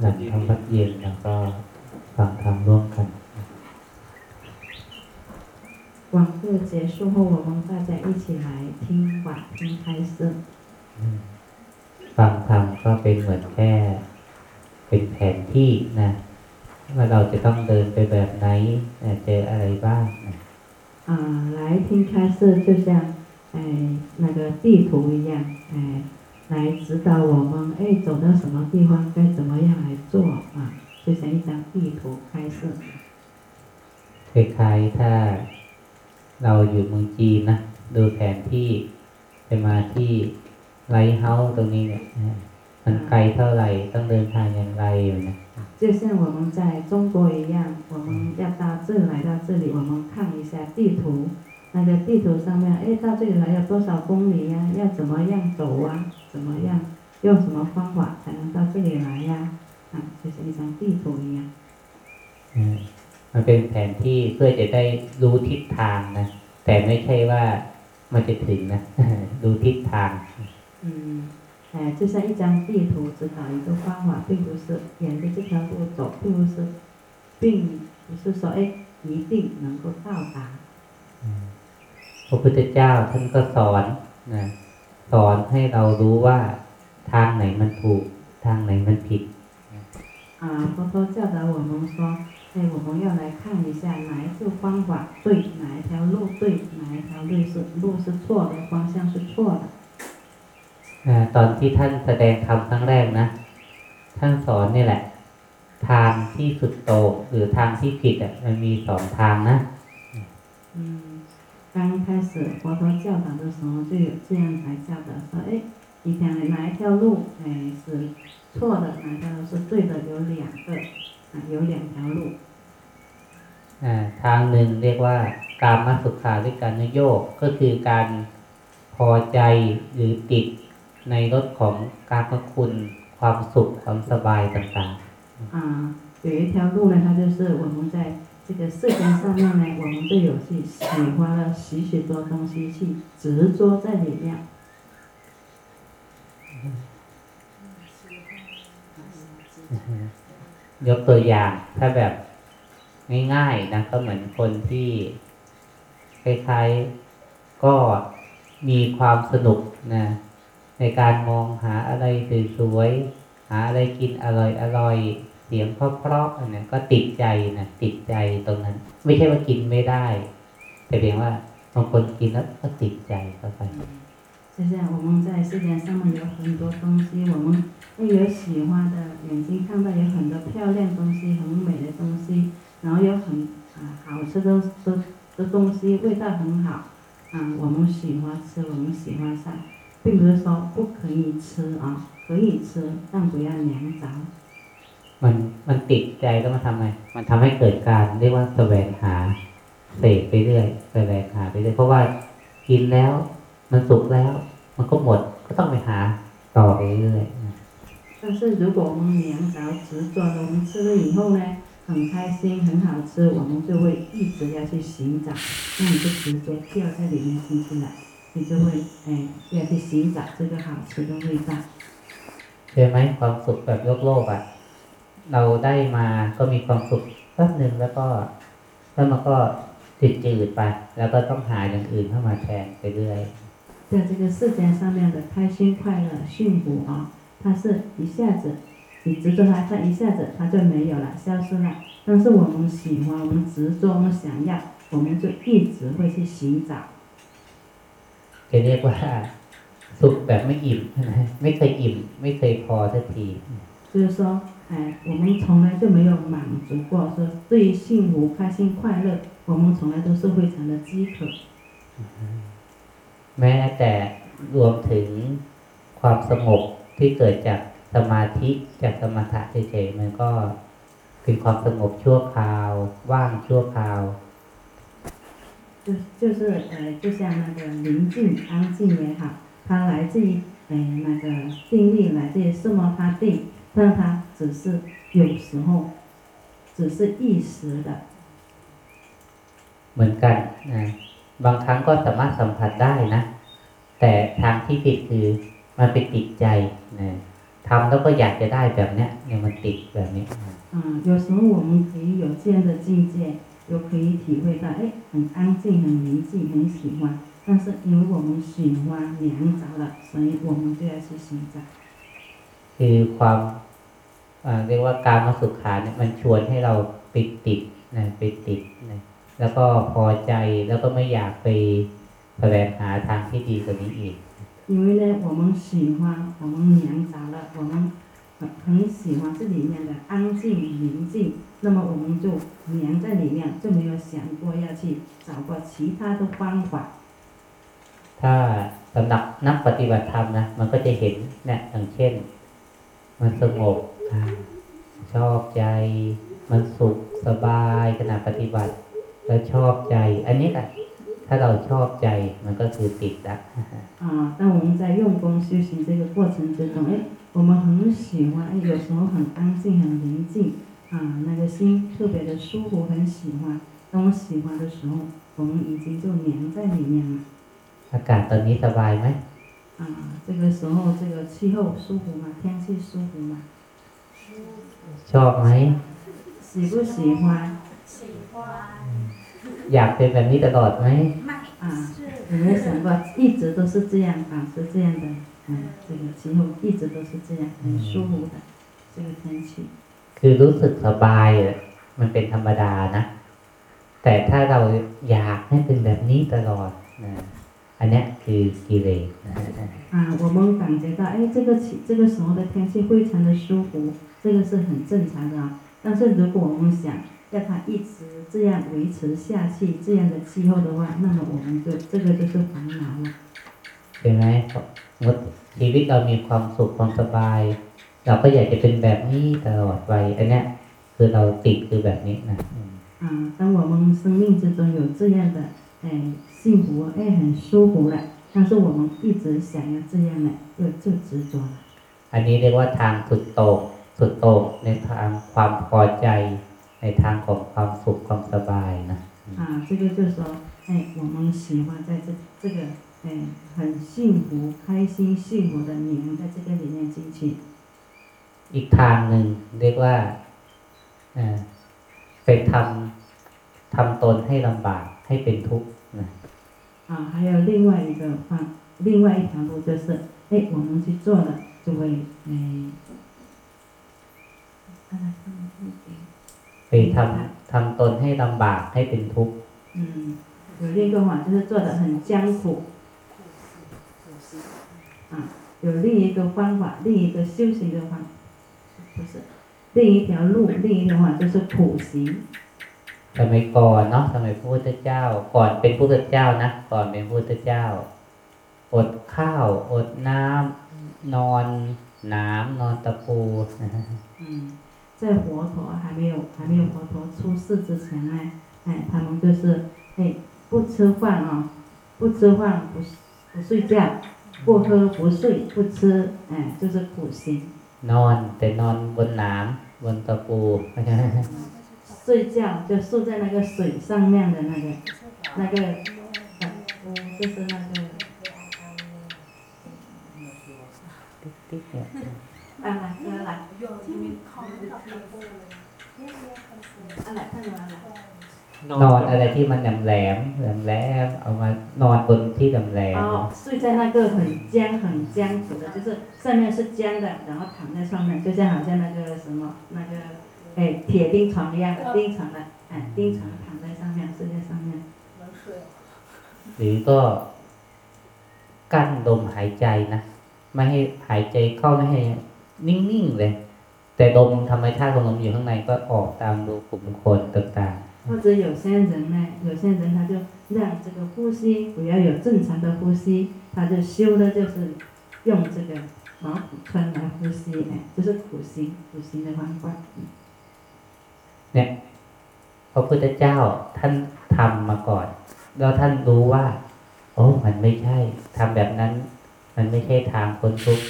หลังทำวัดเย็นแล้วก็ฟังธรรมร่วมกัน 晚课结束后，我们大家一起来听法听开示。 ฟังธรรมก็เป็นเหมือนแค่ เป็นแผนที่นะว่าเราจะต้องเดินไปแบบไหนนะเจออะไรบ้างนะ 啊、来听开示就像哎那个地图一样，哎， 来指导我们哎走到什么地方该怎么样来做啊，就像一张地图开示。 คล้ายๆถ้าเราอยู่เมืองจีนนะดูแผนที่ไปมาที่ไลท์เฮาส์ตรงนี้เนี่ยนะมันไกลเท่าไหร่ต้องเดินทางอย่างไรอยู่นะ 就像我们在中国一样，我们要到这来到这里，我们看一下地图，那个地图上面，哎，到这里来有多少公里呀、要怎么样走啊？ 怎么样用什么方法才能到这里来呀、啊？就像一张地图一样。 อืมมันเป็นแผนที่เพื่อจะได้รู้ทิศทางนะ แต่ไม่ใช่ว่ามันจะถึงนะ ดูทิศทาง 嗯，哎，就像一张地图指导一个方法，并不是沿着这条路走，并不是，并不是说哎一定能够到达。 พระพุทธเจ้าท่านก็สอนนะ สอนให้เรารู้ว่าทางไหนมันถูก ทางไหนมันผิด 啊，佛陀教导我们说，哎，我们要来看一下哪一个方法对，哪一条路对，哪一条路是路是错的，方向是错的。 อ่าตอนที่ท่านแสดงธรรมครั้งแรกนะ ท่านสอนนี่แหละ ทางที่สุดโต่งหรือทางที่ผิดอ่ะมันมีสองทางนะ 嗯， 刚开始佛陀教导的时候就有这样来教导说，哎，你看哪一条路，哎是错的，哪一条路是对的，有两个，啊，有两条路。 อ่าทางหนึ่งเรียกว่า การมาสุขาด้วยการนโยกก็คือการพอใจหรือติดในรสของการมคุณ ความสุขความสบายต่าง 啊，有一条路呢，它就是我们在 这个世间上面呢，我们就有去喜欢了许许多东西去执着在里面。 ๆ ยกตัวอย่างถ้าแบบง่ายๆนะก็เหมือนคนที่คล้ายๆก็มีความสนุกนะในการมองหาอะไรสวยๆหาอะไรกินอร่อยๆ เสียงเพราะๆอันนี้ก็ติดใจนะติดใจตรงนั้น ไม่ใช่ว่ากินไม่ได้ แต่เพียงว่าบางคนกินแล้วก็ติดใจเข้าไป 就像我们在世间上面有很多东西，我们会有喜欢的，眼睛看到有很多漂亮东西、很美的东西，然后有很啊好吃的的的东西，味道很好，啊，我们喜欢吃，我们喜欢上，并不是说不可以吃啊，可以吃，但不要娘着。 มันมันติดใจแล้วมันทำไง มันทำให้เกิดการเรียกว่าแสวงหาเสพไปเรื่อยแสวงหาไปเรื่อยเพราะว่ากินแล้ว มันสุกแล้ว มันก็หมดก็ต้องไปหาต่อไปเรื่อยๆนะ 但是如果我们娘着执着了，我们吃了以后呢，很开心，很好吃，我们就会一直要去寻找，那你就执着掉在里面进去了，你就会哎要去寻找这个好吃的味道。 ใช่ไหมความสุขแบบโลกโลกอ่ะ เราได้มาก็มีความสุขแป๊บหนึ่งแล้วก็แล้วมันก็ติดจืดไป แล้วก็ต้องหาอย่างอื่นเข้ามาแทนไปเรื่อย 在这个世间上面的开心、快乐、幸福啊，它是一下子，你执着它，它一下子它就没有了，消失了。但是我们喜欢，我们执着，我们想要，我们就一直会去寻找。 จะเรียกว่า สุขแบบไม่อิ่มนะไม่เคยอิ่ม ไม่เคยพอสักที 就是说， 哎，我们从来就没有满足过，说对于幸福、开心、快乐，我们从来都是非常的饥渴。 แม้แต่รวมถึงความสงบที่เกิดจากสมาธิจากสมถะเฉยๆมันก็เป็นความสงบชั่วคราว ว่างชั่วคราว 就就是呃，就像那个宁静、安静也好，它来自于呃那个定力，来自于什么？它定，但它 只是有时候只是一时的， เหมือนกันนะบางครั้งก็สามารถสัมผัสได้นะ แต่ทางที่ผิดคือมันไปติดใจนะ ทำแล้วก็อยากจะได้แบบเนี้ยเนี่ยมันติดแบบนี้ 啊，有时候我们可以有这样的境界，又可以体会到，哎，很安静、很宁静、很喜欢。但是因为我们喜欢黏着了，所以我们就要去寻找。 คือความอ่า เรียกว่าการมาสุขาเนี่ยมันชวนให้เราไปติดนะไปติดนะแล้วก็พอใจแล้วก็ไม่อยากไปแสวงหาทางที่ดีกว่านี้อีก 因为呢，我们喜欢，我们黏着了，我们很很喜欢这里面的安静宁静，那么我们就黏在里面，就没有想过要去找过其他的方法。 ถ้าสำหรับนักปฏิบัติธรรมนะมันก็จะเห็นเนี่ยอย่างเช่น มันสงบอ่า ชอบใจ มันสุขสบายขณะปฏิบัติ แล้วชอบใจ อันนี้แหละถ้าเราชอบใจมันก็คือติดละ 啊，当我们在用功修行这个过程之中，哎，我们很喜欢，哎，有时候很安静、很宁静，啊，那个心特别的舒服，很喜欢。当我喜欢的时候，我们已经就黏在里面了。 อากาศตอนนี้สบายไหม 啊，这个时候这个气候舒服吗？天气舒服吗？ ชอบไหม 喜不喜欢？ 喜欢 อยากเป็นแบบนี้ตลอดไหม 买啊是有没有想过一直都是这样，保持这样的，嗯，这个气候一直都是这样，很舒服的这个天气。 คือรู้สึกสบายอะมันเป็นธรรมดานะ แต่ถ้าเราอยากให้เป็นแบบนี้ตลอดนะอันเนี้ยคือกิเลสนะ 啊，我们感觉到，哎，这个气这个时候的天气非常的舒服， 这个是很正常的啊。但是如果我们想要它一直这样维持下去，这样的气候的话，那么我们就这个就是烦恼了。 ใช่ไหมงดชีวิตเรามีความสุขความสบาย เราก็อยากจะเป็นแบบนี้ตลอดไปอันเนี้ยคือเราติดคือแบบนี้นะอืม 啊，当我们生命之中有这样的，哎，幸福，哎，很舒服了，但是我们一直想要这样呢，就就执着了。 อันนี้เรียกว่าทางสุดโต่ง สุดโต่งในทางความพอใจ ในทางของความสุขความสบายนะ 啊，这个就是说，哎，我们喜欢在这这个，哎，很幸福、开心、幸福的黏在这个里面进去。 อีกทางหนึ่งเรียกว่าเอ่อไปทำทำตนให้ลำบากให้เป็นทุกข์นะ 啊，还有另外一个方，另外一条路就是，哎，我们去做了，就会，哎， 啊 ไปทำทำตนให้ลำบากให้เป็นทุกข์ 嗯，有另一个法就是做的很艰苦，啊，有另一个方法，另一个修行的方，不是，另一条路，另一条法就是苦行。 สมัยก่อนเนาะสมัยพระพุทธเจ้า ก่อนเป็นพระพุทธเจ้านะก่อนเป็นพระพุทธเจ้า อดข้าว อดน้ำนอนหน้ำนอนตะปูนะฮะ 嗯， 在佛陀还没有还没有佛陀出世之前呢，哎，他们就是哎不吃饭啊、不吃饭不不睡觉，不喝不睡不吃，哎，就是苦行。 นอนแต่นอนบนหน้ำบนตะปู 睡觉就睡在那个水上面的那个那个，呃就是那个 啊来哥来，啊来看来来。 นอนอะไรที่มันแหลมแหลมแหลมแหลมเอามานอนบนที่แหลมแหลม 哦，睡在那个很僵很僵苦的，就是上面是僵的，然后躺在上面，就像好像那个什么那个，哎，铁钉床一样的钉床的，哎，钉床躺在上面，睡在上面。 หรือก็กั้นลมหายใจนะ ไม่ให้หายใจเข้าไม่ให้ นิ่งๆเลย แต่ลมธรรมชาติของลมอยู่ข้างในก็ออกตามรูขุมขนต่าง 或者有些人呢，有些人他就让这个呼吸不要有正常的呼吸，他就修的就是用这个毛骨川来呼吸，哎，就是苦行苦行的方法。 ๆ เนี่ยพระพุทธเจ้าท่านทำมาก่อน แล้วท่านรู้ว่า โอ้มันไม่ใช่ทำแบบนั้น มันไม่ใช่ทางพ้นทุกข์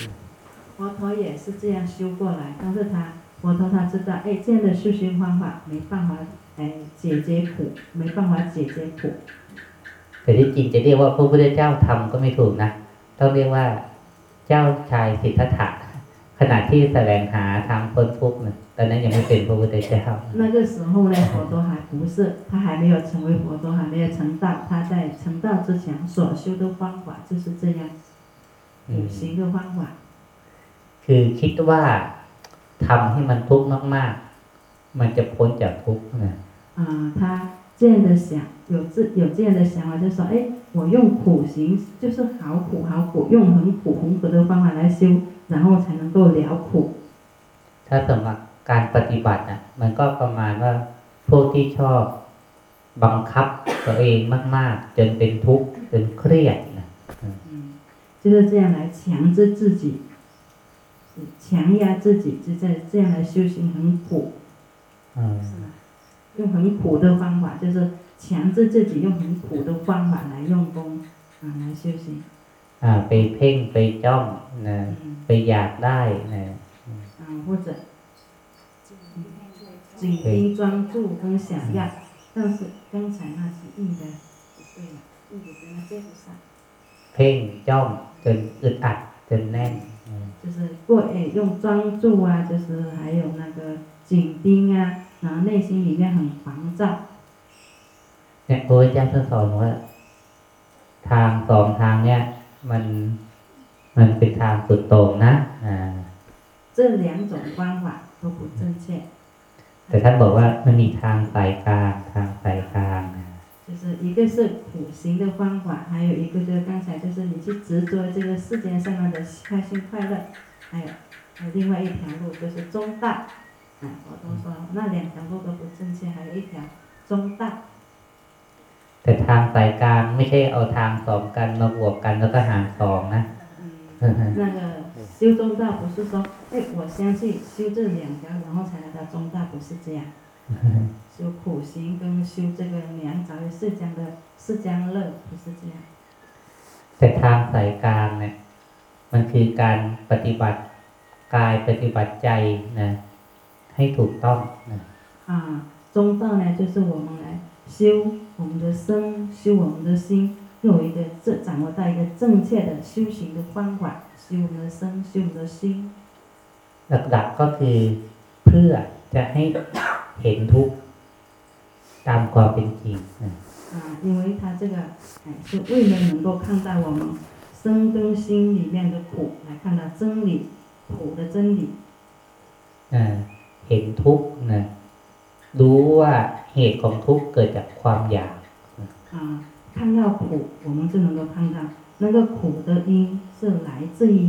佛陀也是这样修过来，但是他佛陀他知道，哎，这样的修行方法没办法，哎，解决苦，没办法解决苦。 แต่ที่จริงจะเรียกว่าพระพุทธเจ้าทำก็ไม่ถูกนะ ต้องเรียกว่าเจ้าชายสิทธัตถะข ณะที่แสวงหาทางพ้นทุกข์เนี่ยตอนนั้นยังไม่เป็นพระพุทธเจ้า 那个时候呢，佛陀还不是，他还没有成为佛陀，还没有成道。他在成道之前所修的方法就是这样， อืม 五行的方法。 คือคิดว่าทำให้มันทุกข์มาก ๆ มันจะพ้นจากทุกข์นะ 啊、他这样的想，有这有这样的想法，就说，哎，我用苦行，就是好苦好苦，用很苦很苦的方法来修，然后才能够了苦。 ถ้าสำหรับการปฏิบัติอ่ะ มันก็ประมาณว่าพวกที่ชอบบังคับตัวเองมาก ๆ จนเป็นทุกข์จนเครียดนะ 嗯，就是这样来强制自己， 强压自己，就在这样来修行很苦， อืม 是吧？用很苦的方法，就是强制自己用很苦的方法来用功啊，来修行。 อ่า ไปเพ่งไปจ้องนะ 嗯 ไปอยากได้นะ 啊，或者紧盯专注跟想要，但是刚才那是硬的不对了，硬的跟它接不上， เพ่งจ้องจนอึดอัดจนแน่นอืม 就是过诶用专注啊，就是还有那个紧盯啊，然后内心里面很烦躁。 เนี่ยพระพุทธเจ้าท่านสอนว่า ทางสองทางเนี่ย มันมันเป็นทางสุดโต่งนะ อ่า 这两种方法都不正确， แต่ท่านบอกว่ามันมีทางสายกลางทางสายกลางนะ ะ 就是一个是苦行的方法，还有一个就是刚才就是你去执着这个世间上面的开心快乐，还有还有另外一条路就是中道，啊，我都说那两条路都不正确，还有一条中道， แต่ทางสายกลางไม่ใช่เอาทางสองกันมาบวกกันแล้วก็หารสองนะ 嗯，那个修中道不是说，哎，我相信修这两条，然后才来到中道，不是这样。 修苦行跟修这个良找释迦的释迦乐不是这样。 แต่ทางสายกลางเนี่ย มันคือการปฏิบัติกายปฏิบัติใจนะ ให้ถูกต้องนะ 啊，中道呢，就是我们来修我们的身，修我们的心，有一个这掌握到一个正确的修行的方法，修我们的身，修我们的心。 หลักๆก็คือเพื่อจะให้ เห็นทุกข์ตามความเป็นจริงนะ 啊，因为它这个哎是为了能够看到我们身跟心里面的苦，来看到真理，苦的真理。 อ่าเห็นทุกข์นะ รู้ว่าเหตุของทุกข์เกิดจากความอยาก 啊，看到苦，我们就能够看到那个苦的因是来自于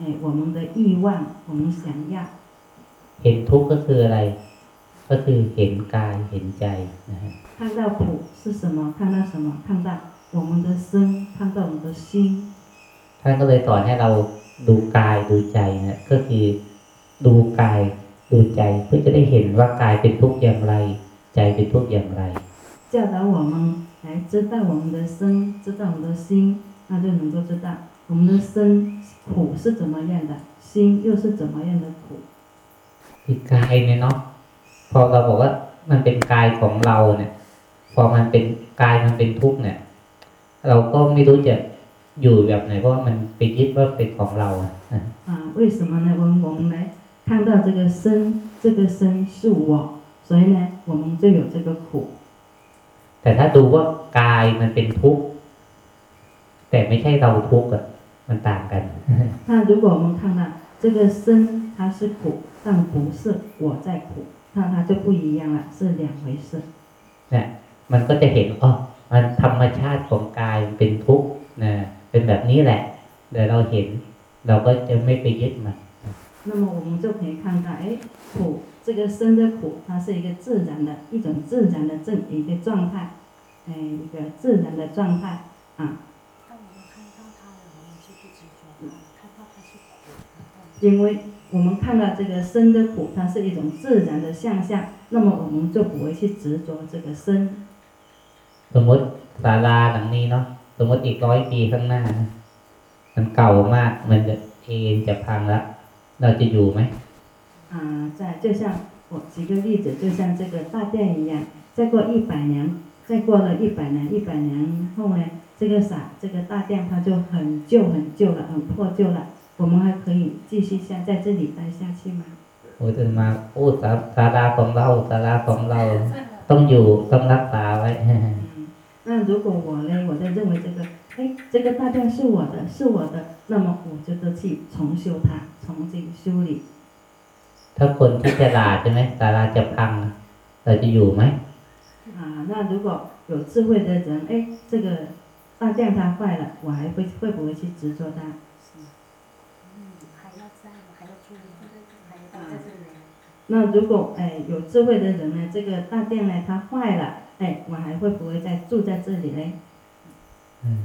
哎我们的欲望，我们想要。 เห็นทุกข์ก็คืออะไร ก็คือเห็นกายเห็นใจนะฮะ 看到苦是什么？看到什么？看到我们的身，看到我们的心。 ท่านก็เลยสอนให้เราดูกายดูใจนะก็คือดูกายดูใจ เพื่อจะได้เห็นว่ากายเป็นทุกข์อย่างไร ใจเป็นทุกข์อย่างไร 教导我们来知道我们的身，知道我们的心，那就能够知道我们的身苦是怎么样的，心又是怎么样的苦。 คือกายเนี่ยเนาะ พอเราบอกว่ามันเป็นกายของเราเนี่ย พอมันเป็นกายมันเป็นทุกข์เนี่ย เราก็ไม่รู้จะอยู่แบบไหนเพราะว่ามันไปยึดว่าเป็นของเราอะนะ 啊，为什么呢？我们我们来看到这个身，这个身是我，所以呢，我们就有这个苦。 แต่ถ้าดูว่ากายมันเป็นทุกข์แต่ไม่ใช่เราทุกข์อะมันต่างกัน 那如果我们看到这个身它是苦，但不是我在苦， 那它就不一样了，是两回事。 เนี่ยมันก็จะเห็นอ๋อมันธรรมชาติของกายมันเป็นทุกข์นะเป็นแบบนี้แหละเดี๋ยวเราเห็น เราก็จะไม่ไปยึดมัน 那么我们就可以看到，哎，苦这个身的苦，它是一个自然的一种自然的正一个状态，哎，一个自然的状态啊。当我们看到它了，我们就不执着它，看到它是苦，然后因为 我们看到这个身的苦，它是一种自然的现象，那么我们就不会去执着这个身。 สมมติศาลาหลังนี้เนาะสมมติอีกร้อยปีข้างหน้านะมันเก่ามาก มันจะเอ็นจะพังแล้ว เราจะอยู่ไหม 啊，在就像我举个例子，就像这个大殿一样，再过一百年，再过了一百年，一百年后呢，这个啥，这个大殿它就很旧很旧了，很破旧了， 我们还可以继续下在这里待下去吗？ โอ้ยตื่นมาโอ้ศาศาลาของเราศาลาของเรา ต้องอยู่ต้องรักษาไว้ 嗯，那如果我呢，我在认为这个，哎，这个大殿是我的，是我的，那么我就得去重修它，重新修理。 ถ้าคนที่ฉลาดใช่ไหมศาลาจะพัง เราจะอยู่ไหม 啊，那如果有智慧的人，哎，这个大殿它坏了，我还会会不会去执着它？ 那如果哎有智慧的人呢，这个大殿呢它坏了，哎，我还会不会再住在这里嘞？ อืม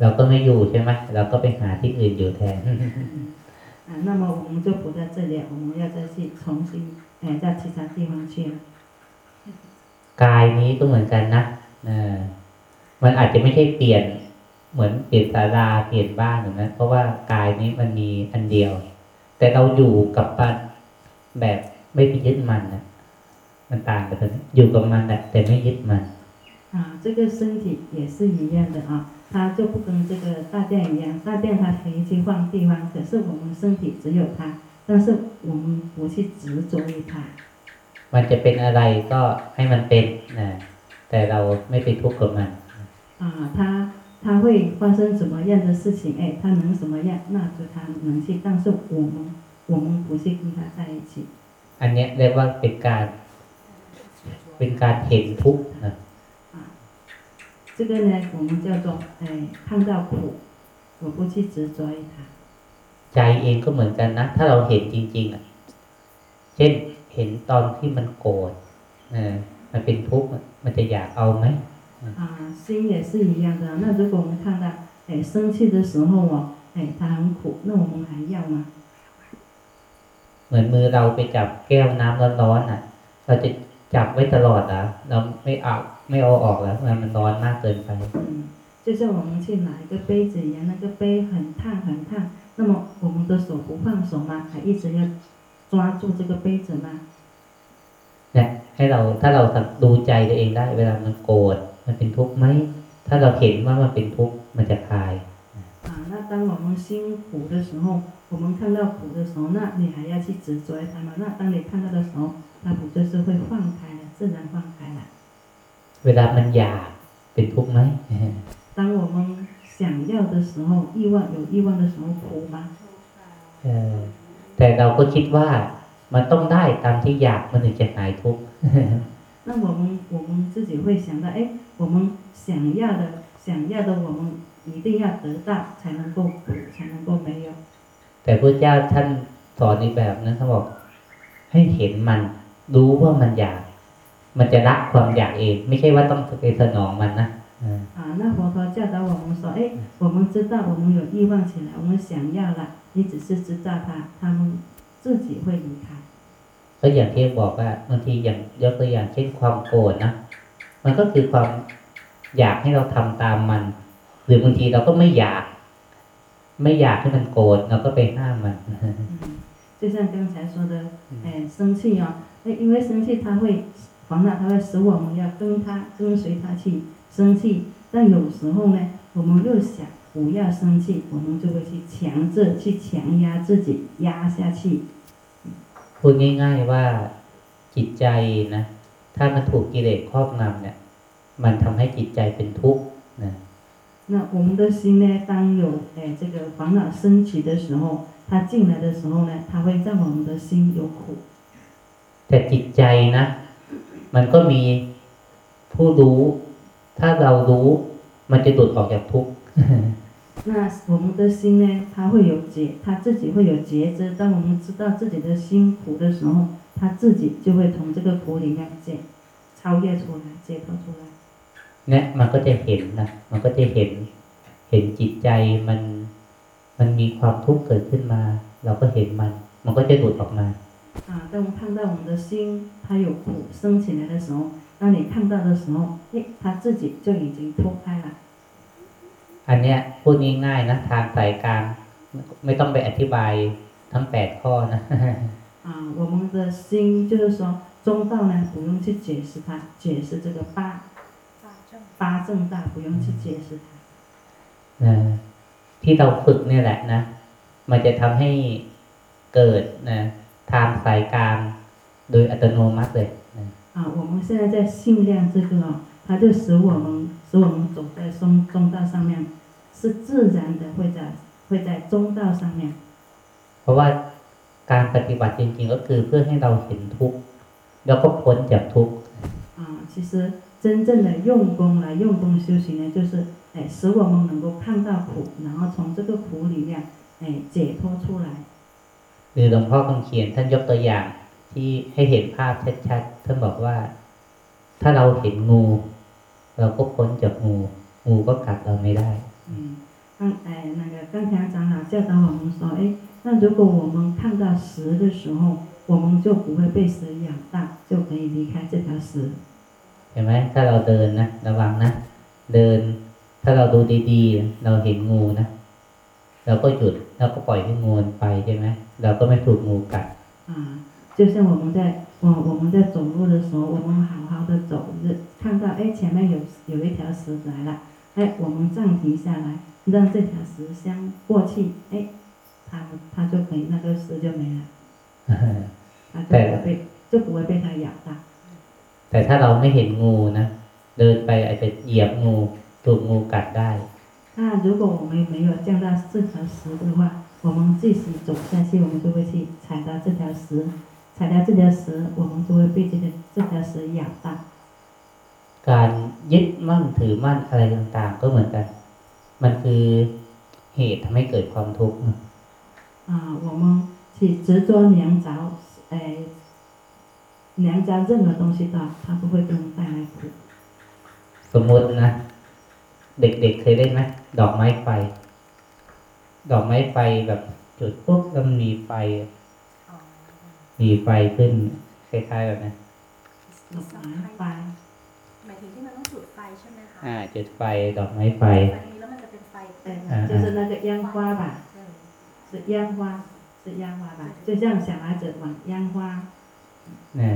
เราก็ไม่อยู่ใช่ไหมเราก็ไปหาที่อื่นอยู่แทน 啊，那么我们就不在这里，我们要再去重新哎在其他地方去了。 กายนี้ก็เหมือนกันนะเออมันอาจจะไม่ใช่เปลี่ยน เหมือนเปลี่ยนศาลาเปลี่ยนบ้านหรือนะเพราะว่ากายนี้มันมีอันเดียว แต่เราอยู่กับมันแบบ ไม่ไปยึดมันนะมันต่างกันตรงนี้อยู่กับมันนะแต่ไม่ยึดมัน 啊，这个身体也是一样的啊，它就不跟这个大殿一样，大殿它可以去换地方，可是我们身体只有它，但是我们不去执着于它。 มันจะเป็นอะไรก็ให้มันเป็นนะแต่เราไม่ไปทุกข์กับมัน 啊，它它会发生什么样的事情？哎，它能什么样，那就它能去，但是我们我们不去跟它在一起。 อันเนี้ยเรียกว่าเป็นการเป็นการเห็นทุกข์นะ 啊，这个呢，我们叫做哎看到苦，我不去执着于它。 ใจเองก็เหมือนกันนะ ถ้าเราเห็นจริง ๆ อ่ะ เช่นเห็นตอนที่มันโกรธเออมันเป็นทุกข์อะมันจะอยากเอาไหม 啊，心也是一样的。那如果我们看到哎生气的时候哦，哎它很苦，那我们还要吗？ เหมือนมือเราไปจับแก้วน้ำร้อนๆอ่ะ เราจะจับไว้ตลอดอ่ะ เราไม่เอาไม่เอาออกแล้วมันร้อนมากเกินไป 嗯，就像我们去拿一个杯子一样，那个杯很烫很烫，那么我们的手不放手吗？还一直要抓住这个杯子吗？ เนี่ยให้เราถ้าเราดูใจตัวเองได้ เวลามันโกรธมันเป็นทุกข์ไหม ถ้าเราเห็นว่ามันเป็นทุกข์มันจะคลาย 啊，那 当我们心苦的时候，我们看到苦的时候，那你还要去执着于它吗？那当你看到的时候，它不就是会放开了，自然放开了。 เวลามันอยากเป็นทุกข์ไหม 当我们想要的时候，欲望有欲望的时候苦吗？ เออแต่เราก็คิดว่ามันต้องได้ตามที่อยากมันถึงจะหายทุกข์ 那我们我们自己会想到，哎，我们想要的想要的，我们 一定要得到，才能够苦，才能够没有。 แต่พระเจ้าท่านสอนในแบบนั้นเขาบอก ให้เห็นมัน รู้ว่ามันอยาก มันจะละความอยากเอง ไม่ใช่ว่าต้องไปสนองมันนะเออ 啊，那佛陀教导我们说，哎，我们知道我们有欲望起来，我们想要了，你只是知道它，他们自己会离开。 ก็อย่างที่บอกว่าบางทีอย่างยกตัวอย่างเช่นความโกรธนะมันก็คือความอยากให้เราทำตามมัน หรือบางทีเราก็ไม่อยาก ไม่อยากให้มันโกรธเราก็ไปห้ามมัน 嗯，就像刚才说的，哎，生气哦，哎，因为生气它会烦恼，它会使我们要跟它跟随它去生气，但有时候呢，我们又想不要生气，我们就会去强制去强压自己，压下去。 พูดง่ายๆว่าจิตใจนะ ถ้ามันถูกกิเลสครอบงำเนี่ย มันทำให้จิตใจเป็นทุกข์นะ 那我们的心呢，当有哎这个烦恼升起的时候，它进来的时候呢，它会让我们的心有苦。 แต่จิตใจนะ มันก็มีผู้รู้ ถ้าเรารู้ มันจะดุดออกจากทุกข์ 那我们的心呢，它会有觉，它自己会有觉知。当我们知道自己的心苦的时候，它自己就会从这个苦里面解超越出来，解脱出来。 เนี่ยมันก็จะเห็นนะ มันก็จะเห็น เห็นจิตใจมัน มันมีความทุกข์เกิดขึ้นมา เราก็เห็นมัน มันก็จะดุดออกมา 啊，当我们看到我们的心它有苦升起来的时候，当你看到的时候，诶，它自己就已经脱开了。 อันเนี้ยพูดง่ายๆนะทางสายกลาง ไม่ต้องไปอธิบายทั้งแปดข้อนะ 啊，我们的心就是说中道呢，不用去解释它，解释这个八 法正八正道，不用去解释它。 เออที่เราฝึกเนี่ยแหละนะ มันจะทำให้เกิดนะทางสายกลางโดยอัตโนมัติเลยนะ 啊，我们现在在信量这个哦，它就使我们使我们走在中中道上面，是自然的会在会在中道上面。 เพราะว่าการปฏิบัติจริงๆ ก็คือเพื่อให้เราเห็นทุกข์แล้วก็พ้นจากทุกข์ 啊，其实 真正的用功来用功修行呢，就是哎，使我们能够看到苦，然后从这个苦里面哎解脱出来。 หรือหลวงพ่อคำเขียนท่านยกตัวอย่าง ที่ให้เห็นภาพชัดๆท่านบอกว่า ถ้าเราเห็นงู เราก็พ้นจากงู งูก็กัดเราไม่ได้ 嗯，刚哎那个刚才长老教导我们说，哎，那如果我们看到蛇的时候，我们就不会被蛇咬到，就可以离开这条蛇。 เห็นไหมถ้าเราเดินนะระวังนะ เดิน ถ้าเราดูดีๆ เราเห็นงูนะเราก็หยุดแล้วก็ปล่อยให้งูมันไปใช่ไหมเราก็ไม่ถูกงูกัด 啊，就像我们在我我们在走路的时候，我们好好的走，是看到哎前面有有一条蛇来了，哎我们暂停下来，让这条蛇先过去，哎，它它就可以那个蛇就没了，它就不会被就不会被它咬到。 แต่ถ้าเราไม่เห็นงูนะเดินไปอาจจะเหยียบงูถูกงูกัดได้ 那如果我们没有见到这条蛇的话，我们继续走下去，我们就会去踩到这条蛇，踩到这条蛇，我们就会被这个这条蛇咬到。 การยึดมั่นถือมั่นอะไรต่างๆ ก็เหมือนกัน มันคือเหตุทำให้เกิดความทุกข์นะ 啊，我们去执着黏着，哎， 黏着任何东西的，它都会给我们带来苦。 สมมตินะ เด็กๆเคยเล่นไหมดอกไม้ไฟ ดอกไม้ไฟแบบจุดปุ๊บแล้วมันมีไฟ อ๋อ มีไฟขึ้นคล้ายๆแบบนั้น ดอกไม้ไฟ หมายถึงที่มันต้องจุดไฟใช่ไหมคะ อ่า จุดไฟดอกไม้ไฟ ไฟนี้แล้วมันจะเป็นไฟ 哎 อ่า，就是那个烟花吧， เออ 是烟花，是烟花吧？就像小孩子玩烟花， นะ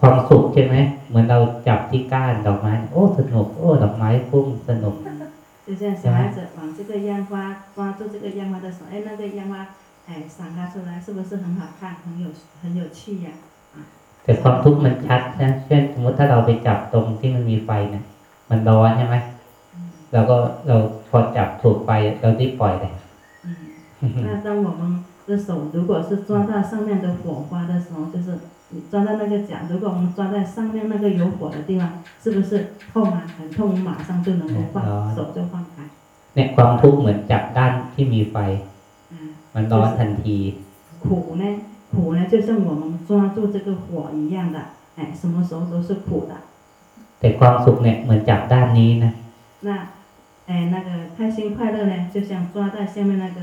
ความสุขใช่ไหมเหมือนเราจับที่ก้านดอกไม้ โอ้สนุก โอ้ ดอกไม้พุ่งสนุก 就像小孩子往这个烟花抓住这个烟花的时候，哎，那个烟花哎散发出来，是不是很好看，很有很有趣呀、 แต่ความทุกข์มันชัดนะ เช่นสมมติถ้าเราไปจับตรงที่มันมีไฟเนี่ย มันร้อนใช่ไหม 嗯 เราก็เราพอจับถูกไฟเรารีบปล่อยเลย 嗯，那当我们的手如果是抓到上面的火花的时候，就是 你抓到那个角，如果我们抓在上面那个有火的地方，是不是痛啊？很痛，我们马上就能够放手就放开。 เนี่ยความทุกข์เหมือนจับด้านที่มีไฟ 嗯， มันร้อนทันที 苦呢，苦呢，就像我们抓住这个火一样的，哎，什么时候都是苦的。 แต่ความสุขเนี่ยเหมือนจับด้านนี้นะ 那，哎，那个开心快乐呢，就像抓在下面那个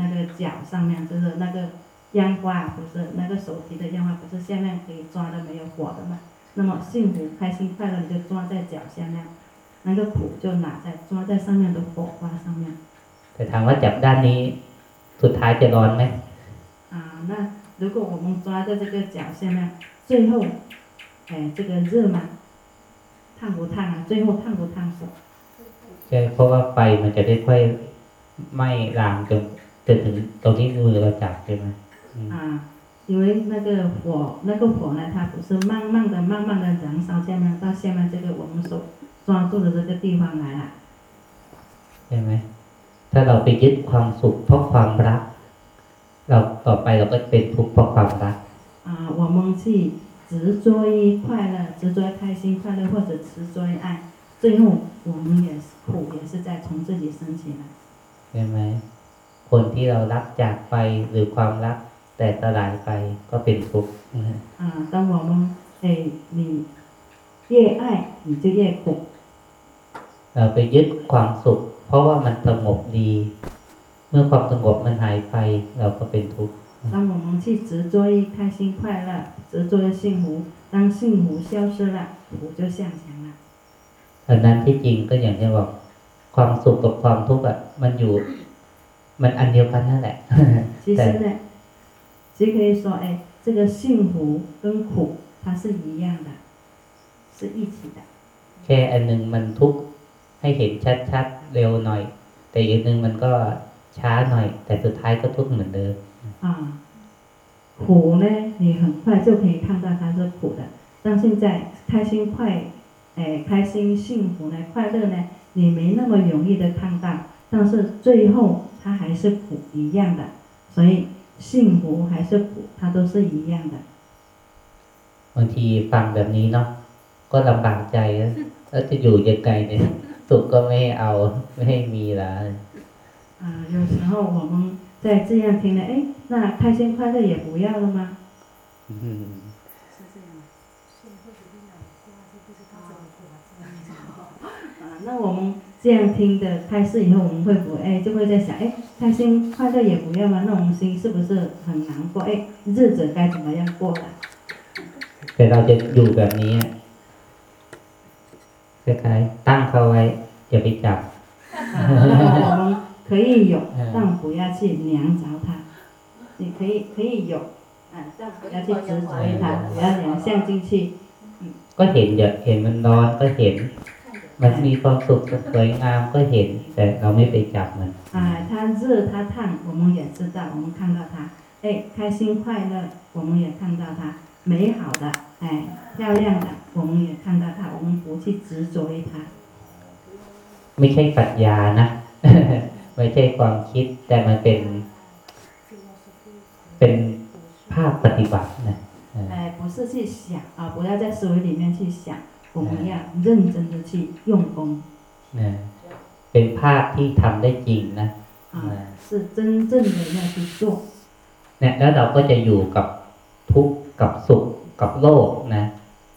那个角上面，就是那个 烟花，不是那个手提的烟花，不是下面可以抓的没有火的嘛？那么幸福、开心、快乐，你就抓在脚下面，那个苦就拿在抓在上面的火花上面。 แต่ถามว่าจับด้านนี้ สุดท้ายจะร้อนไหม 啊，那如果我们抓在这个脚下面，最后，哎，这个热吗？烫不烫啊？最后烫不烫手？ ใช่เพราะว่าไฟมันจะได้ค่อยไหม้ลามจนจนถึงตรงที่มือเราจับใช่ไหมอืม 啊，因为那个火，那个火呢，它不是慢慢的、慢慢的燃烧下面到下面这个我们手抓住的这个地方来了。 ใช่ไหมถ้าเราไปยึดความสุขเพราะความรัก เราต่อไปเราก็เป็นทุกข์เพราะความรัก 啊，我们去执着于快乐，执着于开心快乐，或者执着于爱，最后我们也是苦，也是在从这里升起来。 ใช่ไหมคนที่เรารักจากไปหรือความรัก แต่สลายไปก็เป็นทุกข์นะฮะ 啊，当我们哎，你越爱，你就越苦。 เราไปยึดความสุข เพราะว่ามันสงบดี เมื่อความสงบมันหายไป เราก็เป็นทุกข์ 当我们去执着于开心快乐，执着于幸福，当幸福消失了，苦就向前了。 ดังนั้นที่จริงก็อย่างที่บอกความสุขกับความทุกข์อ่ะมันอยู่ มันอันเดียวกันนั่นแหละ 其实 呢，其实可以说，哎，这个幸福跟苦它是一样的，是一起的。 แค่อันหนึงมันทุกข์ให้เห็นชัดๆเร็วหน่อย แต่อีกหนึ่งมันก็ ช้าหน่อย แต่สุดท้ายก็ทุกข์เหมือนเดิม 啊，苦呢，你很快就可以看到它是苦的，但现在开心快，哎，开心幸福呢，快乐呢，你没那么容易的看到，但是最后它还是苦一样的，所以 幸福还是苦，它都是一样的。 บางทีฟังแบบนี้เนาะก็ลำบากใจนะแล้วจะอยู่ยังไงเนี่ยสุขก็ไม่ให้เอา ไม่ให้มีละ 啊，有时候我们在这样听了，哎，那开心快乐也不要了吗？ อืม 是这样。是会不会有过是不知道怎么活着？啊，那我们 这样听的开示以后，我们会不会哎就会在想，哎，开心快乐也不要吗？那我们心是不是很难过？哎，日子该怎么样过的？ แต่เราจะอยู่แบบนี้อะคล้ายๆตั้งเขาไว้อย่าไปจับ 啊，我们可以有，但不要去量着它。你可以可以有，啊，但不要去执着于它，不要量相进去。 ก็เห็นอย่าเห็นมันร้อนก็เห็น มันมีความสุขสวยงามก็เห็น แต่เราไม่ไปจับมัน 啊，它热它烫，我们也知道，我们看到它，哎，开心快乐，我们也看到它，美好的，哎，漂亮的，我们也看到它，我们不去执着于它。 ไม่ใช่ปรัชญานะ ไม่ใช่ความคิด แต่มันเป็น เป็นภาคปฏิบัตินะเออ 哎，不是去想啊，不要在思维里面去想， 我们要认真的去用功 นะเป็นภาคที่ทำได้จริงนะ 啊 嗯，是真正的要去做。 เนี่ยแล้วเราก็จะอยู่กับทุกข์กับสุขกับโลกนะ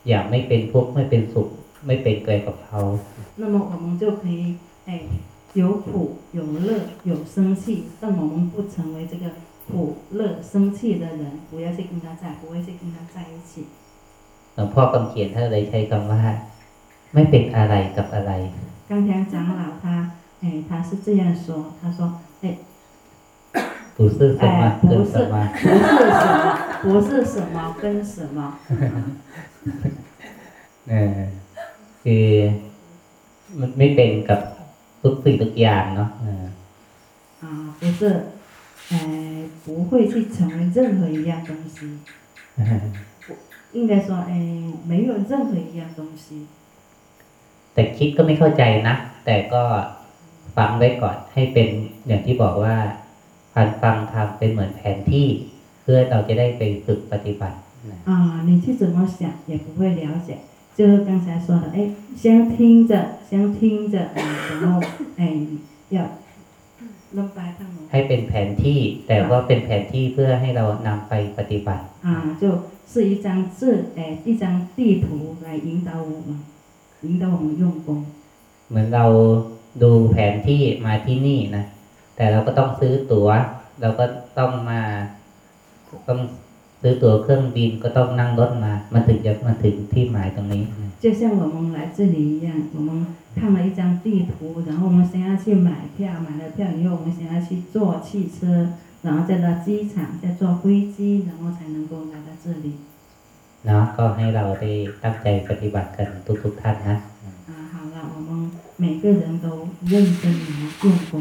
อย่างไม่เป็นทุกข์ไม่เป็นสุข ไม่เป็นเกยกับเขา 那么我们就可以哎，有苦有乐有生气，但我们不成为这个苦乐生气的人，不要去跟他在，不会去跟他在一起。 หลวงพ่อคำเขียนท่านเลยใช้คำว่า ไม่เป็นอะไรกับอะไร 刚才长老他哎，他是这样说，他说哎， ตูซื่อสมา 哎， เกิน 不 ส 是 มา 不是什么，不是什么跟什么。 เออคือมันไม่เป็นกับทุกสิ่งทุกอย่างเนาะเออ 啊，不是，呃，不会去成为任何一样东西， 应该说，哎，没有任何一样东西。 แต่คิดก็ไม่เข้าใจนะ แต่ก็ฟังไว้ก่อนให้เป็นอย่างที่บอกว่าการฟังทำเป็นเหมือนแผนที่ เพื่อเราจะได้ไปฝึกปฏิบัตินะ 啊，你去怎么想也不会了解，就是刚才说的，哎，先听着，先听着，哎，然后哎，要弄白他们 ให้เป็นแผนที่ แต่ว่าเป็นแผนที่เพื่อให้เรานำไปปฏิบัติ 啊，就 是一张字，哎，一张地图来引导我们，引导我们用功。 เหมือนเราดูแผนที่มาที่นี่นะ แต่เราก็ต้องซื้อตั๋ว เราก็ต้องมาต้องซื้อตั๋วเครื่องบินก็ต้องนั่งรถมา มันถึงจะมาถึงที่หมายตรงนี้นะ 就像我们来这里一样，我们看了一张地图，然后我们想要去买票，买了票以后，我们想要去坐汽车， 然后再到机场，再坐飞机，然后才能够来到这里。 เนาะก็ให้เราได้ตั้งใจปฏิบัติกันทุกๆท่านนะ 啊，好了，我们每个人都认真来用功。